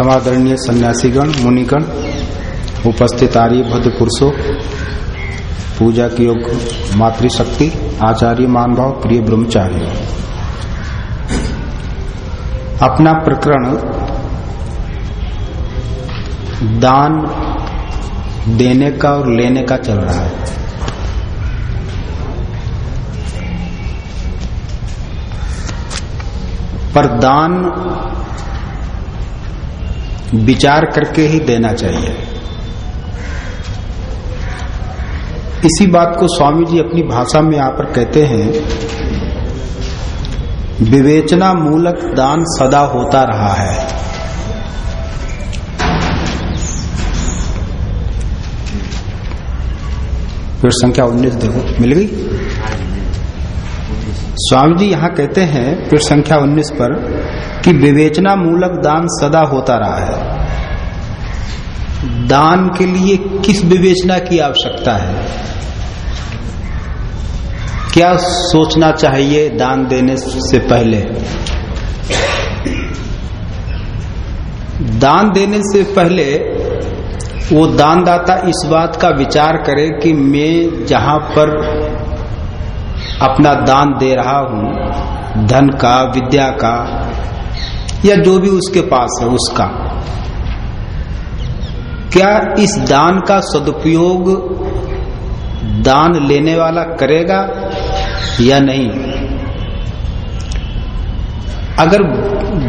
समादरणीय सन्यासीगण, मुनिगण उपस्थित आर्य भद्र पुरुषों पूजा की योग मातृशक्ति, आचार्य, मानभाव, प्रिय ब्रह्मचारी। अपना प्रकरण दान देने का और लेने का चल रहा है। पर दान विचार करके ही देना चाहिए। इसी बात को स्वामी जी अपनी भाषा में यहाँ पर कहते हैं, विवेचना मूलक दान सदा होता रहा है। फिर संख्या उन्नीस देखो, मिल गई? स्वामी जी यहाँ कहते हैं, फिर संख्या उन्नीस पर कि विवेचना मूलक दान सदा होता रहा है। दान के लिए किस विवेचना की आवश्यकता है? क्या सोचना चाहिए दान देने से पहले? दान देने से पहले वो दानदाता इस बात का विचार करे कि मैं जहाँ पर अपना दान दे रहा हूँ, धन का, विद्या का या जो भी उसके पास है, उसका। क्या इस दान का सदुपयोग दान लेने वाला करेगा या नहीं? अगर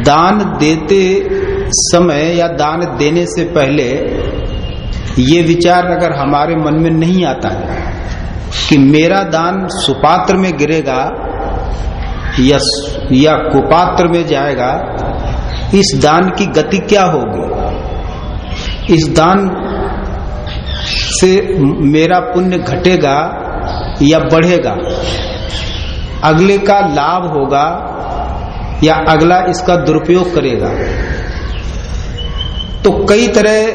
दान देते समय या दान देने से पहले ये विचार अगर हमारे मन में नहीं आता है कि मेरा दान सुपात्र में गिरेगा या या कुपात्र में जाएगा इस दान की गति क्या होगी? इस दान से मेरा पुण्य घटेगा या बढ़ेगा? अगले का लाभ होगा या अगला इसका दुरुपयोग करेगा? तो कई तरह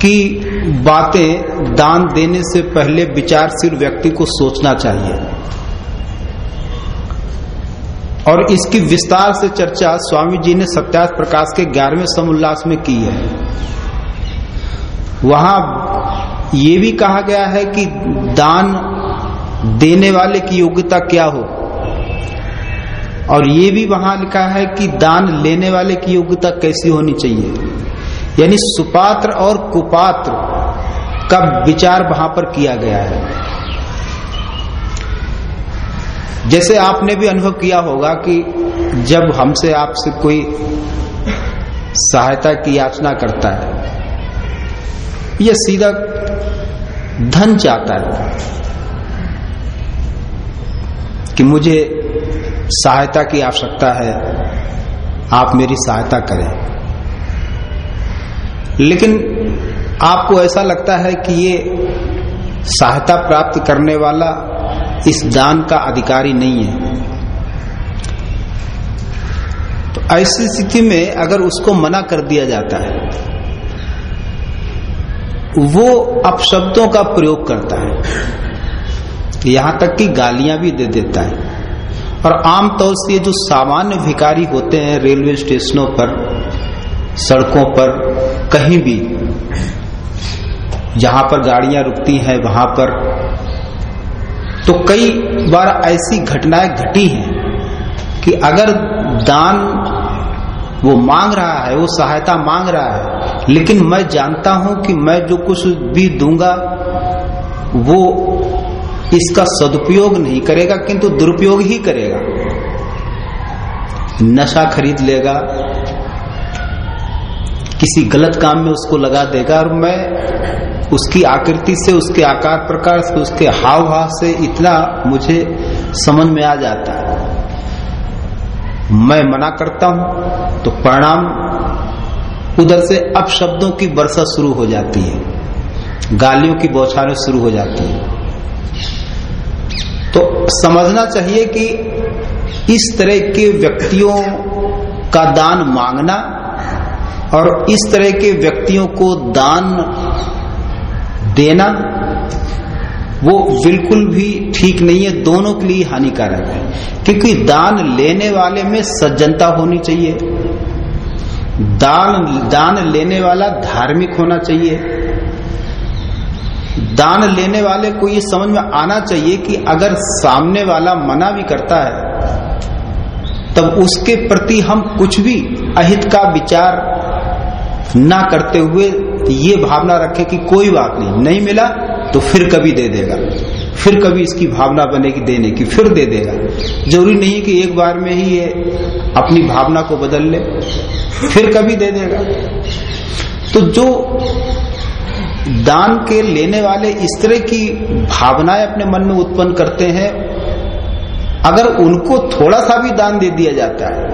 की बातें दान देने से पहले विचारशील व्यक्ति को सोचना चाहिए। और इसकी विस्तार से चर्चा स्वामी जी ने सत्यार्थ प्रकाश के ग्यारहवें समोल्लास में की है। वहाँ ये भी कहा गया है कि दान देने वाले की योग्यता क्या हो? और ये भी वहाँ लिखा है कि दान लेने वाले की योग्यता कैसी होनी चाहिए? यानी सुपात्र और कुपात्र का विचार वहाँ पर किया गया है। जैसे आपने भी अनुभव किया होगा कि जब हमसे आपसे कोई सहायता की याचना करता है यह सीधा धन चाहता है कि मुझे सहायता की आवश्यकता है, आप मेरी सहायता करें। लेकिन आपको ऐसा लगता है कि ये सहायता प्राप्त करने वाला इस दान का अधिकारी नहीं है। तो ऐसी स्थिति में अगर उसको मना कर दिया जाता है, वो अपशब्दों का प्रयोग करता है। यहाँ तक कि गालियाँ भी दे देता है। और आमतौर से जो सामान्य भिकारी होते हैं रेलवे स्टेशनों पर, सड़कों पर, कहीं भी, जहाँ पर गाड़ियाँ रुकती हैं, वहाँ पर तो कई बार ऐसी घटनाएँ घटी हैं कि अगर दान वो मांग रहा है, वो सहायता मांग रहा है, लेकिन मैं जानता हूँ कि मैं जो कुछ भी दूँगा, वो इसका सदुपयोग नहीं करेगा, किंतु दुरुपयोग ही करेगा। नशा खरीद लेगा, किसी गलत काम में उसको लगा देगा, और मैं उसकी आकृति से, उसके आकार प्रकार से, उसके हाव भाव से इतना मुझे समझ में आ जाता है। मैं मना करता हूँ तो परिणाम उधर से अपशब्दों की वर्षा शुरू हो जाती है। गालियों की बौछारें शुरू हो जाती है। तो समझना चाहिए कि इस तरह के व्यक्तियों का दान मांगना और इस तरह के व्यक्तियों को दान देना, वो बिल्कुल भी ठीक नहीं है, दोनों के लिए हानिकारक है। क्योंकि दान लेने वाले में सज्जनता होनी चाहिए। दान दान लेने वाला धार्मिक होना चाहिए। दान लेने वाले को ये समझ में आना चाहिए कि अगर सामने वाला मना भी करता है, तब उसके प्रति हम कुछ भी अहित का विचार ना करते हुए ये भावना रखें कि कोई बात नहीं नहीं मिला तो फिर कभी दे देगा। फिर कभी इसकी भावना बनेगी देने की, फिर दे देगा। ज़रूरी नहीं कि एक बार में ही ये अपनी भावना को बदल ले, फिर कभी दे देगा। तो जो दान के लेने वाले इस तरह की भावनाएँ अपने मन में उत्पन्न करते हैं, अगर उनको थोड़ा सा भी दान दे दिया जाता है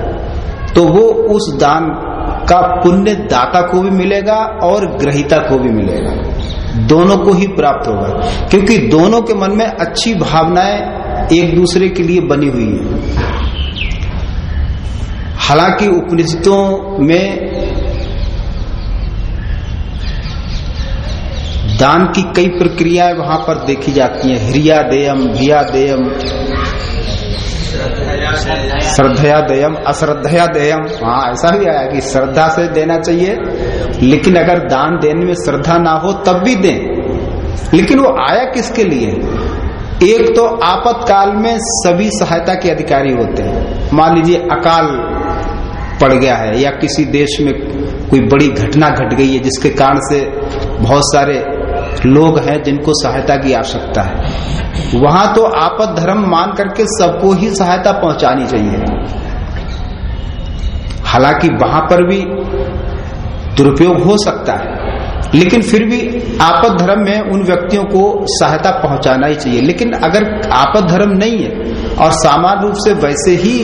तो वो उस दान का पुण्य दाता को भी मिलेगा और ग्रहिता को भी मिलेगा। दोनों को ही प्राप्त होगा। क्योंकि दोनों के मन में अच्छी भावनाएँ एक दूसरे के लिए बनी हुई है। हालाँकि उपनिषदों में दान की कई प्रक्रियाएँ वहाँ पर देखी जाती हैं। हिरिया देयम भिया देयम श्रद्धया दयम, अश्रद्धया देयम। हाँ ऐसा भी आया कि श्रद्धा से देना चाहिए, लेकिन अगर दान देने में श्रद्धा ना हो, तब भी दें। लेकिन वो आया किसके लिए? एक तो आपातकाल में सभी सहायता के अधिकारी होते हैं। मान लीजिए, अकाल पड़ गया है, या किसी देश में कोई बड़ी घटना घट गई है, जिसके कारण से बहुत सारे लोग हैं जिनको सहायता की आवश्यकता है। वहाँ तो आपद धर्म मान करके सबको ही सहायता पहुंचानी चाहिए। हालाँकि वहाँ पर भी दुरुपयोग हो सकता है, लेकिन फिर भी आपद धर्म में उन व्यक्तियों को सहायता पहुंचाना ही चाहिए। लेकिन अगर आपद धर्म नहीं है और सामान्य रूप से वैसे ही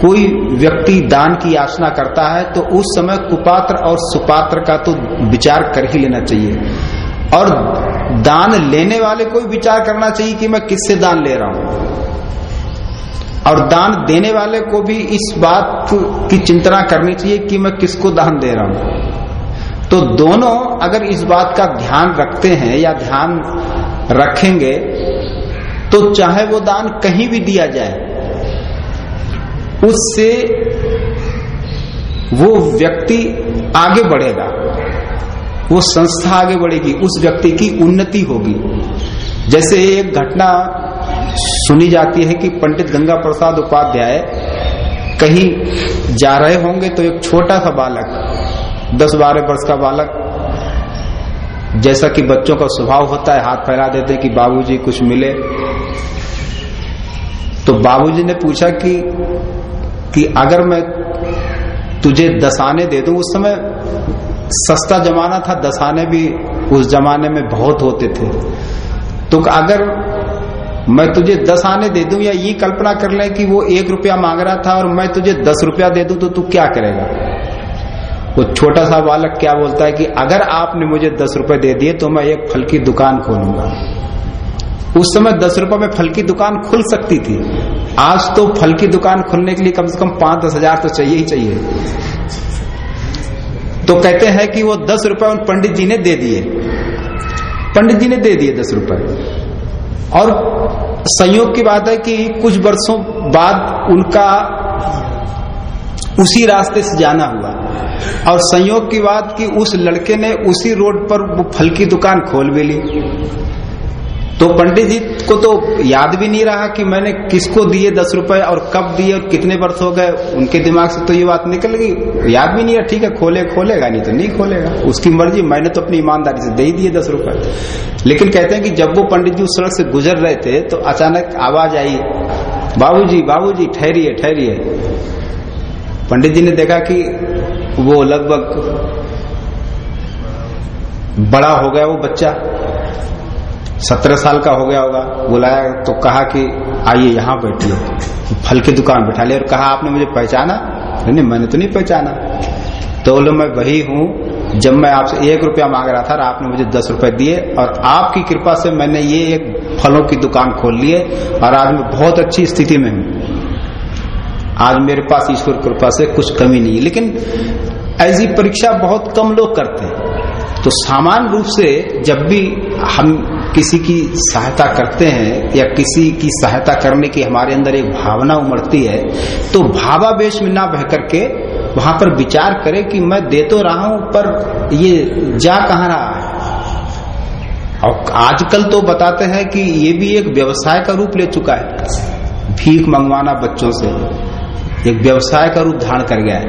कोई व्यक्ति दान की याचना करता है तो उस समय कुपात्र और सुपात्र का तो विचार कर ही लेना चाहिए। और दान लेने वाले को विचार करना चाहिए कि मैं किससे दान ले रहा हूँ। और दान देने वाले को भी इस बात की चिंतना करनी चाहिए कि मैं किसको दान दे रहा हूँ। तो दोनों अगर इस बात का ध्यान रखते हैं या ध्यान रखेंगे तो चाहे वो दान कहीं भी दिया जाए, उससे वो व्यक्ति आगे बढ़ेगा। वो संस्था आगे बढ़ेगी, उस व्यक्ति की उन्नति होगी। जैसे एक घटना सुनी जाती है कि पंडित गंगा प्रसाद उपाध्याय कहीं जा रहे होंगे तो एक छोटा सा बालक, दस बारह वर्ष का बालक, जैसा कि बच्चों का स्वभाव होता है, हाथ फैला देते कि बाबूजी कुछ मिले। तो बाबूजी ने पूछा कि कि अगर मैं तुझे दसाने दे दूँ, उस समय सस्ता जमाना था, दसाने भी उस जमाने में बहुत होते थे। तो अगर मैं तुझे दस आने दे दूँ या ये कल्पना कर ले कि वो एक रुपया मांग रहा था और मैं तुझे दस रुपया दे दूँ तो तू क्या करेगा? वो छोटा सा बालक क्या बोलता है कि अगर आपने मुझे दस रुपए दे दिए तो मैं एक फल की दुकान खोलूँगा। उस समय दस रुपए में फल की दुकान खुल सकती थी। आज तो फल की दुकान खुलने के लिए कम से कम पाँच दस हज़ार तो चाहिए ही चाहिए। तो कहते हैं कि वो दस रुपए उन पंडित जी ने दे दिए। पंडित जी ने दे दिए दस रुपए। और संयोग की बात है कि कुछ वर्षों बाद उनका उसी रास्ते से जाना हुआ। और संयोग की बात कि उस लड़के ने उसी रोड पर वो फल की दुकान खोल भी ली। तो पंडित जी को तो याद भी नहीं रहा कि मैंने किसको दिए दस रुपए और कब दिए और कितने वर्ष हो गए। उनके दिमाग से तो ये बात निकल गई। याद भी नहीं है, ठीक है, खोले, खोलेगा, नहीं तो नहीं खोलेगा। उसकी मर्ज़ी, मैंने तो अपनी ईमानदारी से दे ही दिए दस रुपए। लेकिन कहते हैं कि जब वो पंडित जी उस सड़क से गुजर रहे थे तो अचानक आवाज़ आई, बाबूजी बाबूजी, ठहरिए ठहरिए। पंडित जी ने देखा कि वो लगभग बड़ा हो गया वो बच्चा। सत्रह साल का हो गया होगा। बुलाया तो कहा कि आइए यहाँ बैठिए। फल की दुकान बैठा लिया और कहा, आपने मुझे पहचाना? नहीं मैंने तो नहीं पहचाना। तो बोले, मैं वही हूँ, जब मैं आपसे एक रुपया मांग रहा था और आपने मुझे दस रुपए दिए और आपकी कृपा से मैंने ये एक फलों की दुकान खोल ली है और आज मैं बहुत अच्छी स्थिति में हूँ। आज मेरे पास ईश्वर कृपा से कुछ कमी नहीं है। लेकिन ऐसी परीक्षा बहुत कम लोग करते हैं। तो सामान्य रूप से जब भी हम किसी की सहायता करते हैं या किसी की सहायता करने की हमारे अंदर एक भावना उमड़ती है तो भावावेश में ना बह करके वहाँ पर विचार करे कि मैं दे तो रहा हूँ, पर ये जा कहाँ रहा है? और आजकल तो बताते हैं कि ये भी एक व्यवसाय का रूप ले चुका है। भीख मंगवाना बच्चों से एक व्यवसाय का रूप धारण कर गया है।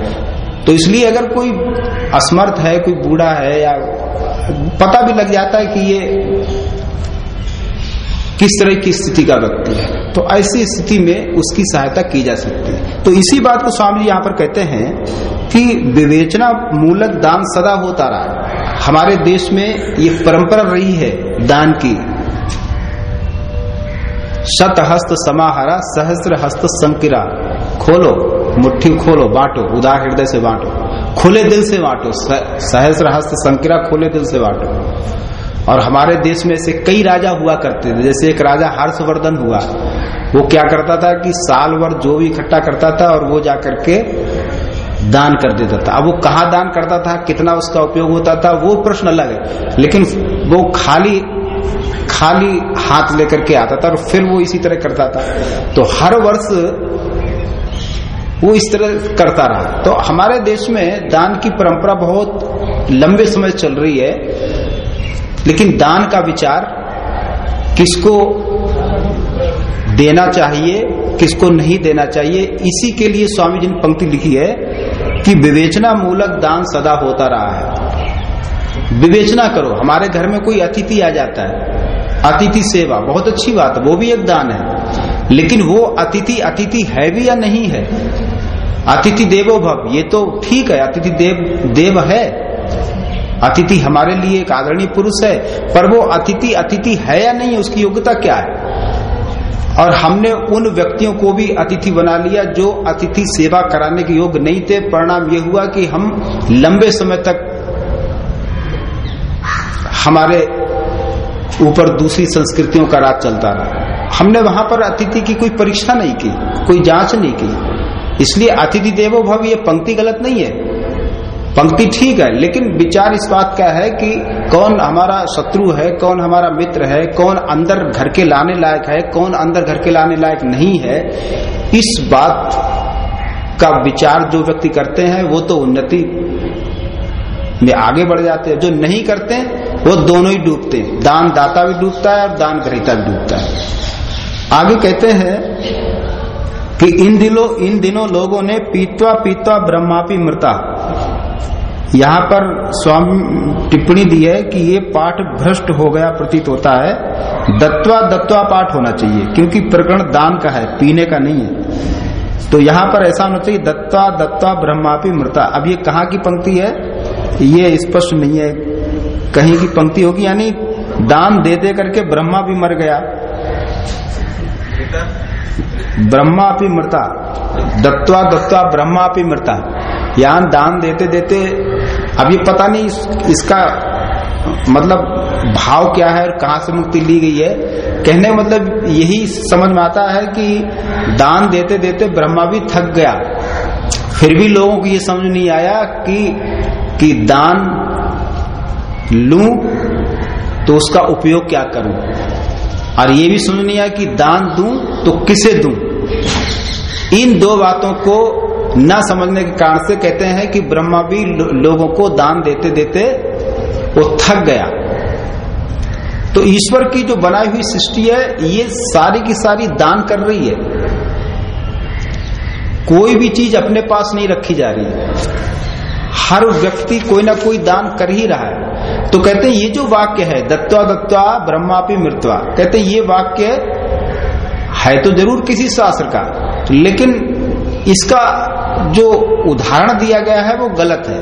तो इसलिए अगर कोई असमर्थ है, कोई बूढ़ा है या पता भी लग जाता है कि ये किस तरह की स्थिति का व्यक्ति है तो ऐसी स्थिति में उसकी सहायता की जा सकती है। तो इसी बात को स्वामी जी यहाँ पर कहते हैं कि विवेचना मूलक दान सदा होता रहा हमारे देश में ये परंपरा रही है दान की। शत हस्त समाहरा सहस्र हस्त संकिरा। खोलो, मुट्ठी खोलो, बांटो, उदार हृदय से बांटो। खुले दिल से बांटो सहस्र हस्त संकिरा, खुले दिल से बांटो। और हमारे देश में से कई राजा हुआ करते थे। जैसे एक राजा हर्षवर्धन हुआ। वो क्या करता था कि साल भर जो भी इकट्ठा करता था और वो जाकर के दान कर देता था। अब वो कहा दान करता था, कितना उसका उपयोग होता था, वो प्रश्न अलग है। लेकिन वो खाली खाली हाथ लेकर के आता था और फिर वो इसी तरह करता था। तो हर वर्ष वो इस तरह करता रहा। तो हमारे देश में दान की परंपरा बहुत लंबे समय चल रही है। लेकिन दान का विचार किसको देना चाहिए, किसको नहीं देना चाहिए, इसी के लिए स्वामी जी ने पंक्ति लिखी है कि विवेचना मूलक दान सदा होता रहा है। विवेचना करो, हमारे घर में कोई अतिथि आ जाता है, अतिथि सेवा, बहुत अच्छी बात है वो भी एक दान है, लेकिन वो अतिथि अतिथि है भी या नहीं है? अतिथि देवो भव, ये तो ठीक है, अतिथि देव देव है अतिथि हमारे लिए एक आदरणीय पुरुष है, पर वो अतिथि अतिथि है या नहीं, उसकी योग्यता क्या है? और हमने उन व्यक्तियों को भी अतिथि बना लिया जो अतिथि सेवा कराने के योग्य नहीं थे। परिणाम ये हुआ कि हम लंबे समय तक हमारे ऊपर दूसरी संस्कृतियों का राज चलता रहा। हमने वहाँ पर अतिथि की कोई परीक्षा नहीं की, कोई जाँच नहीं की। इसलिए अतिथि देवो भव, ये पंक्ति गलत नहीं है। पंक्ति ठीक है, लेकिन विचार इस बात का है कि कौन हमारा शत्रु है, कौन हमारा मित्र है, कौन अंदर घर के लाने लायक है, कौन अंदर घर के लाने लायक नहीं है, इस बात का विचार जो व्यक्ति करते हैं, वो तो उन्नति में आगे बढ़ जाते हैं। जो नहीं करते, वो दोनों ही डूबते हैं। दान दाता भी डूबता है और दान ग्रहिता भी डूबता है। आगे कहते हैं कि इन दिनों इन दिनों लोगों ने पीतवा पीतवा ब्रह्मापी मृता। यहाँ पर स्वामी टिप्पणी दी है कि ये पाठ भ्रष्ट हो गया, प्रतीत होता है। दत्वा दत्वा पाठ होना चाहिए, क्योंकि प्रकरण दान का है, पीने का नहीं है। तो यहाँ पर ऐसा होना चाहिए, दत्वा दत्वा ब्रह्मापी मृता। अब ये कहाँ की पंक्ति है? ये स्पष्ट नहीं है। कहीं की पंक्ति होगी, यानी दान दे दे करके ब्रह्मा भी मर गया। ब्रह्मा भी मृता। दत्वा दत्वा ब्रह्मा भी मृता। यहाँ दान देते देते अब ये पता नहीं इस, इसका मतलब भाव क्या है और कहाँ से मुक्ति ली गई है। कहने मतलब यही समझ में आता है कि दान देते देते ब्रह्मा भी थक गया। फिर भी लोगों को ये समझ नहीं आया कि कि दान लू तो उसका उपयोग क्या करूँ। और ये भी समझ नहीं आया कि दान दूँ तो किसे दूँ। इन दो बातों को न समझने के कारण से कहते हैं कि ब्रह्मा भी लोगों को दान देते देते वो थक गया। तो ईश्वर की जो बनाई हुई सृष्टि है, ये सारी की सारी दान कर रही है। कोई भी चीज़ अपने पास नहीं रखी जा रही है। हर व्यक्ति कोई ना कोई दान कर ही रहा है। तो कहते हैं, ये जो वाक्य है दत्वा दत्वा ब्रह्मापि मृत्वा, कहते हैं, ये वाक्य है तो ज़रूर किसी शास्त्र का, लेकिन इसका जो उदाहरण दिया गया है वो गलत है।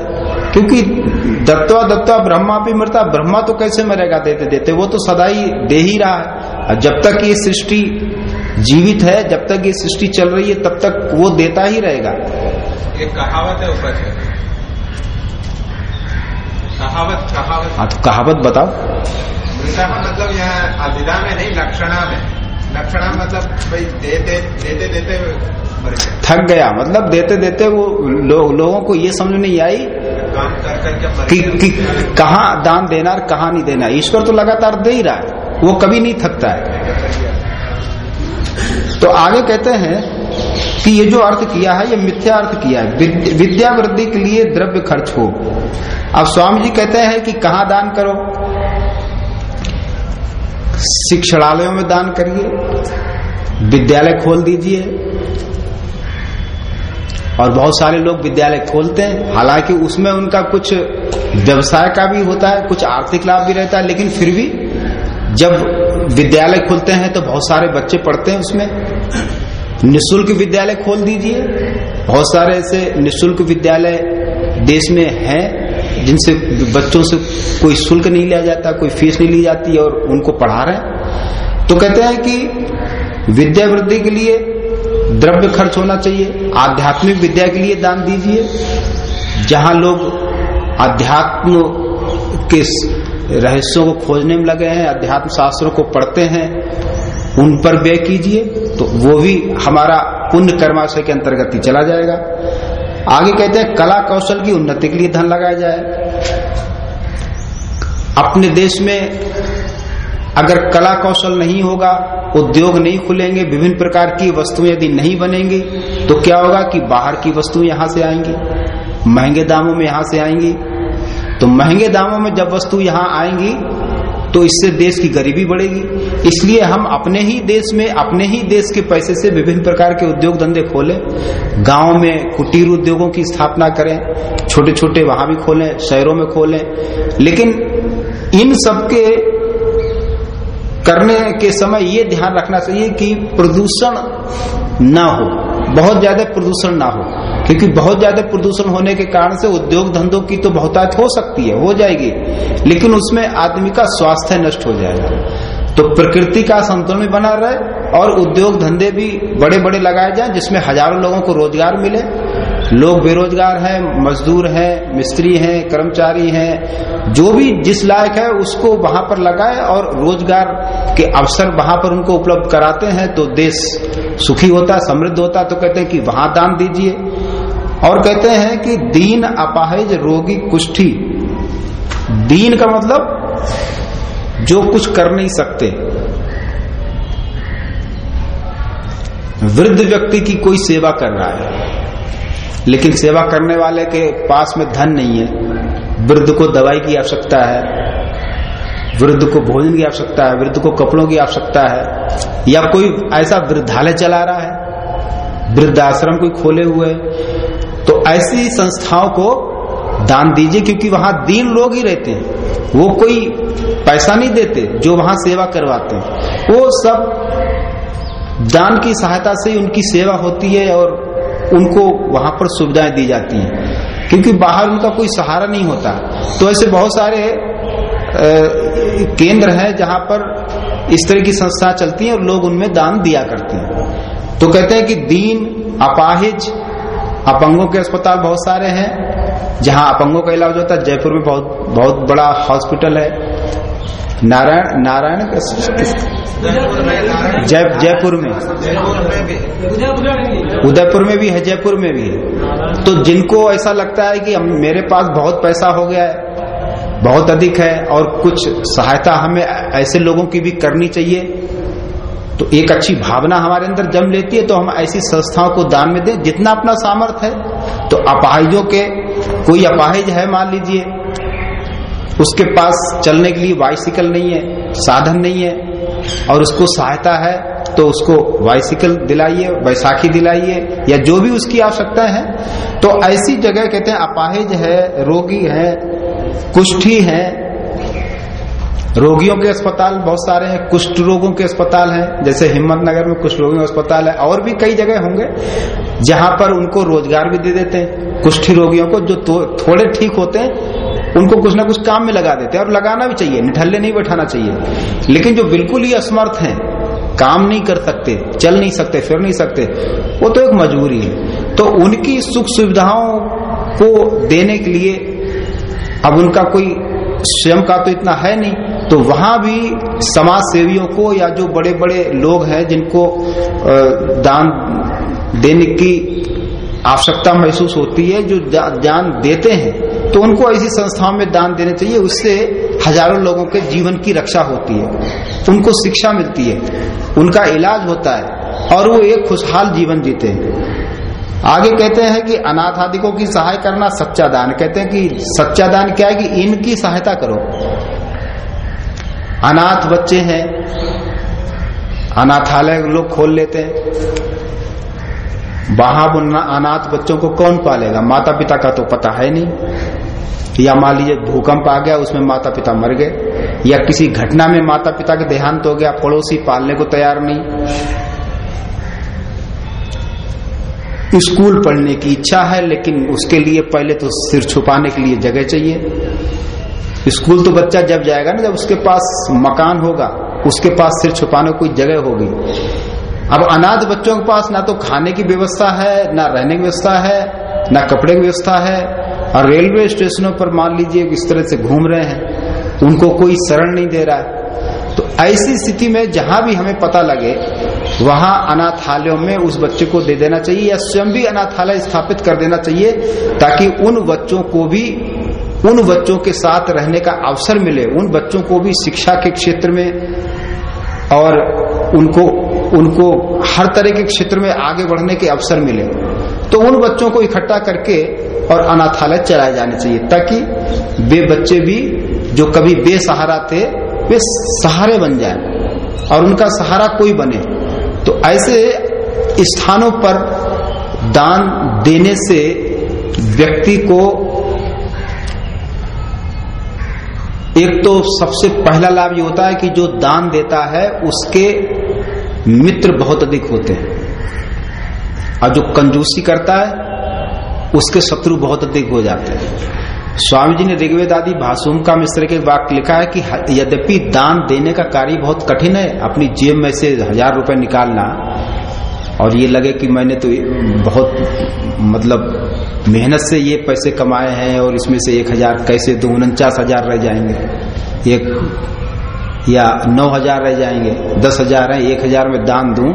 क्योंकि दत्वा दत्वा ब्रह्मा भी मरता ब्रह्मा तो कैसे मरेगा? देते देते वो तो सदा ही दे ही रहा है। जब तक ये सृष्टि जीवित है जब तक ये सृष्टि चल रही है तब तक वो देता ही रहेगा। ये कहावत है ऊपर कहावत कहावत। हाँ तो कहावत बताओ। मृता का मतलब यहाँ अभिधा में नहीं लक्षणा में। लक्षणा मतलब भाई देते देते देते थक गया। मतलब देते देते वो लो, लोगों को ये समझ नहीं आई कि, कि कहाँ दान देना और कहाँ नहीं देना। ईश्वर तो लगातार दे ही रहा है। वो कभी नहीं थकता है। तो आगे कहते हैं कि ये जो अर्थ किया है ये मिथ्या अर्थ किया है। विद्या वृद्धि के लिए द्रव्य खर्च हो। अब स्वामी जी कहते हैं कि कहा दान करो? शिक्षणालयों में दान करिए। विद्यालय खोल दीजिए। और बहुत सारे लोग विद्यालय खोलते हैं। हालाँकि उसमें उनका कुछ व्यवसाय का भी होता है, कुछ आर्थिक लाभ भी रहता है, लेकिन फिर भी जब विद्यालय खुलते हैं तो बहुत सारे बच्चे पढ़ते हैं उसमें। निशुल्क विद्यालय खोल दीजिए। बहुत सारे ऐसे निशुल्क विद्यालय देश में हैं, जिनसे बच्चों से कोई शुल्क नहीं लिया जाता, कोई फ़ीस नहीं ली जाती और उनको पढ़ा रहे हैं। तो कहते हैं कि विद्या वृद्धि के लिए द्रव्य खर्च होना चाहिए। आध्यात्मिक विद्या के लिए दान दीजिए। जहाँ लोग अध्यात्म के रहस्यों को खोजने में लगे हैं अध्यात्म शास्त्रों को पढ़ते हैं, उन पर व्यय कीजिए तो वो भी हमारा पुण्य कर्माशय के अंतर्गत ही चला जाएगा। आगे कहते हैं, कला कौशल की उन्नति के लिए धन लगाया जाए। अपने देश में अगर कला कौशल नहीं होगा, उद्योग नहीं खुलेंगे, विभिन्न प्रकार की वस्तुएँ यदि नहीं बनेंगी तो क्या होगा कि बाहर की वस्तुएँ यहाँ से आएँगी, महँगे दामों में यहाँ से आएँगी। तो महँगे दामों में जब वस्तु यहाँ आएँगी तो इससे देश की गरीबी बढ़ेगी। इसलिए हम अपने ही देश में, अपने ही देश के पैसे से विभिन्न प्रकार के उद्योग धंधे खोलें। गाँव में कुटीर उद्योगों की स्थापना करें छोटे छोटे वहाँ भी खोलें, शहरों में खोलें। लेकिन इन सबके करने के समय ये ध्यान रखना चाहिए कि प्रदूषण ना हो। बहुत ज़्यादा प्रदूषण ना हो। क्योंकि बहुत ज़्यादा प्रदूषण होने के कारण से उद्योग धंधों की तो बहुतायत हो सकती है, हो जाएगी। लेकिन उसमें आदमी का स्वास्थ्य नष्ट हो जाएगा। तो प्रकृति का संतुलन बना रहे और उद्योग धंधे भी बड़े बड़े लगाए जाए, जिसमें हज़ारों लोगों को रोज़गार मिले। लोग बेरोजगार हैं, मजदूर हैं, मिस्त्री हैं, कर्मचारी हैं, जो भी जिस लायक है उसको वहाँ पर लगाए और रोज़गार के अवसर वहाँ पर उनको उपलब्ध कराते हैं तो देश सुखी होता, समृद्ध होता। तो कहते हैं कि वहाँ दान दीजिए। और कहते हैं कि दीन अपाहिज रोगी कुष्ठी। दीन का मतलब जो कुछ कर नहीं सकते। वृद्ध व्यक्ति की कोई सेवा कर रहा है। लेकिन सेवा करने वाले के पास में धन नहीं है। वृद्ध को दवाई की आवश्यकता है, वृद्ध को भोजन की आवश्यकता है, वृद्ध को कपड़ों की आवश्यकता है, या कोई ऐसा वृद्धालय चला रहा है, वृद्धाश्रम कोई खोले हुए तो ऐसी संस्थाओं को दान दीजिए, क्योंकि वहाँ दीन लोग ही रहते हैं। वो कोई पैसा नहीं देते जो वहाँ सेवा करवाते हैं। वो सब दान की सहायता से उनकी सेवा होती है और उनको वहाँ पर सुविधाएँ दी जाती हैं। क्योंकि बाहर उनका कोई सहारा नहीं होता। तो ऐसे बहुत सारे केंद्र हैं जहाँ पर इस तरह की संस्था चलती है और लोग उनमें दान दिया करते हैं। तो कहते हैं कि दीन अपाहिज, अपंगों के अस्पताल बहुत सारे हैं। जहाँ अपंगों का इलाज होता है, जयपुर में बहुत बहुत बड़ा हॉस्पिटल है। नारायण नारायण जय, जयपुर में। उदयपुर में भी है, जयपुर में भी है। तो जिनको ऐसा लगता है कि मेरे पास बहुत पैसा हो गया है, बहुत अधिक है, और कुछ सहायता हमें ऐसे लोगों की भी करनी चाहिए तो एक अच्छी भावना हमारे अंदर जम लेती है तो हम ऐसी संस्थाओं को दान में दें, जितना अपना सामर्थ्य है। तो अपाहिजों के, कोई अपाहिज है, मान लीजिए उसके पास चलने के लिए बाइसिकल नहीं है, साधन नहीं है, और उसको सहायता है तो उसको बाइसिकल दिलाइए, बैसाखी दिलाइए, या जो भी उसकी आवश्यकता है। तो ऐसी जगह कहते हैं, अपाहिज है, रोगी है, कुष्ठी है। रोगियों के अस्पताल बहुत सारे हैं, कुष्ठ रोगों के अस्पताल हैं, जैसे हिम्मत नगर में कुष्ठ रोगियों का अस्पताल है, और भी कई जगह होंगे, जहाँ पर उनको रोज़गार भी दे देते हैं। कुष्ठी रोगियों को जो थोड़े ठीक होते हैं उनको कुछ ना कुछ काम में लगा देते हैं, और लगाना भी चाहिए, निठल्ले नहीं बैठाना चाहिए। लेकिन जो बिल्कुल ही असमर्थ हैं, काम नहीं कर सकते, चल नहीं सकते, फिर नहीं सकते, वो तो एक मजबूरी है। तो उनकी सुख सुविधाओं को देने के लिए, अब उनका कोई स्वयं का तो इतना है नहीं तो वहाँ भी समाज सेवियों को या जो बड़े बड़े लोग हैं, जिनको दान देने की आवश्यकता महसूस होती है, जो दान देते हैं तो उनको ऐसी संस्थाओं में दान देने चाहिए, उससे हज़ारों लोगों के जीवन की रक्षा होती है, उनको शिक्षा मिलती है, उनका इलाज होता है, और वो एक खुशहाल जीवन जीते हैं। आगे कहते हैं कि अनाथ आदिकों की सहाय करना सच्चा दान, कहते हैं कि सच्चा दान क्या है कि इनकी सहायता करो। अनाथ बच्चे हैं, अनाथालय लोग खोल लेते हैं वहाँ अनाथ बच्चों को कौन पालेगा? माता पिता का तो पता है नहीं। या मान लीजिए भूकंप आ गया, उसमें माता पिता मर गए, या किसी घटना में माता पिता का देहांत हो गया, पड़ोसी पालने को तैयार नहीं। स्कूल पढ़ने की इच्छा है, लेकिन उसके लिए पहले तो सिर छुपाने के लिए जगह चाहिए। स्कूल तो बच्चा जब जाएगा ना, जब उसके पास मकान होगा, उसके पास सिर छुपाने कोई जगह होगी। अब अनाथ बच्चों के पास ना तो खाने की व्यवस्था है, ना रहने की व्यवस्था है, ना कपड़े की व्यवस्था है। और रेलवे स्टेशनों पर मान लीजिए इस तरह से घूम रहे हैं, उनको कोई शरण नहीं दे रहा है। तो ऐसी स्थिति में जहाँ भी हमें पता लगे, वहाँ अनाथालयों में उस बच्चे को दे देना चाहिए या स्वयं भी अनाथालय स्थापित कर देना चाहिए, ताकि उन बच्चों को भी, उन बच्चों के साथ रहने का अवसर मिले, उन बच्चों को भी शिक्षा के क्षेत्र में और उनको उनको हर तरह के क्षेत्र में आगे बढ़ने के अवसर मिले। तो उन बच्चों को इकट्ठा करके और अनाथालय चलाए जाने चाहिए, ताकि वे बच्चे भी जो कभी बेसहारा थे, वे सहारे बन जाए और उनका सहारा कोई बने। तो ऐसे स्थानों पर दान देने से व्यक्ति को एक तो सबसे पहला लाभ ये होता है कि जो दान देता है, उसके मित्र बहुत अधिक होते हैं। और जो कंजूसी करता है, उसके शत्रु बहुत अधिक हो जाते हैं। स्वामी जी ने ऋग्वेद आदि भाषुम का मिश्र के वाक्य लिखा है कि यद्यपि दान देने का कार्य बहुत कठिन है, अपनी जेब में से हज़ार रुपए निकालना, और ये लगे कि मैंने तो बहुत मतलब मेहनत से ये पैसे कमाए हैं और इसमें से एक हज़ार कैसे दो, उनचास हज़ार रह जाएँगे। एक या नौ हज़ार रह जाएँगे, दस हज़ार है, एक हज़ार में दान दूँ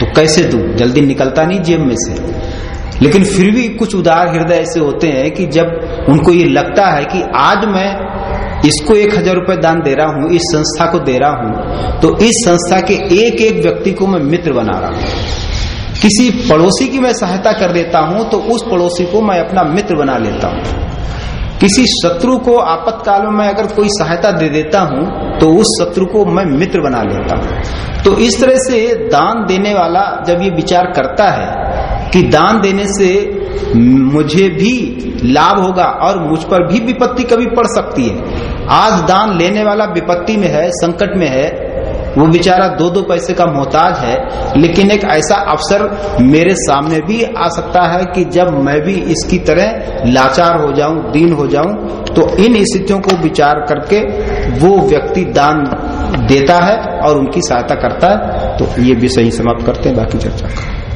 तो कैसे दूँ? जल्दी निकलता नहीं जेब में से। लेकिन फिर भी कुछ उदार हृदय ऐसे होते हैं कि जब उनको ये लगता है कि आज मैं इसको एक हज़ार रुपए दान दे रहा हूँ, इस संस्था को दे रहा हूँ तो इस संस्था के एक एक व्यक्ति को मैं मित्र बना रहा हूँ। किसी पड़ोसी की मैं सहायता कर देता हूँ तो उस पड़ोसी को मैं अपना मित्र बना लेता हूँ। किसी शत्रु को आपातकाल में अगर कोई सहायता दे देता हूँ तो उस शत्रु को मैं मित्र बना लेता हूँ। तो इस तरह से दान देने वाला जब ये विचार करता है कि दान देने से मुझे भी लाभ होगा और मुझ पर भी विपत्ति कभी पड़ सकती है, आज दान लेने वाला विपत्ति में है, संकट में है वो बेचारा दो दो पैसे का मोहताज है, लेकिन एक ऐसा अवसर मेरे सामने भी आ सकता है कि जब मैं भी इसकी तरह लाचार हो जाऊँ, दीन हो जाऊँ तो इन स्थितियों को विचार करके वो व्यक्ति दान देता है और उनकी सहायता करता है। तो ये विषय समाप्त करते हैं, बाकी चर्चा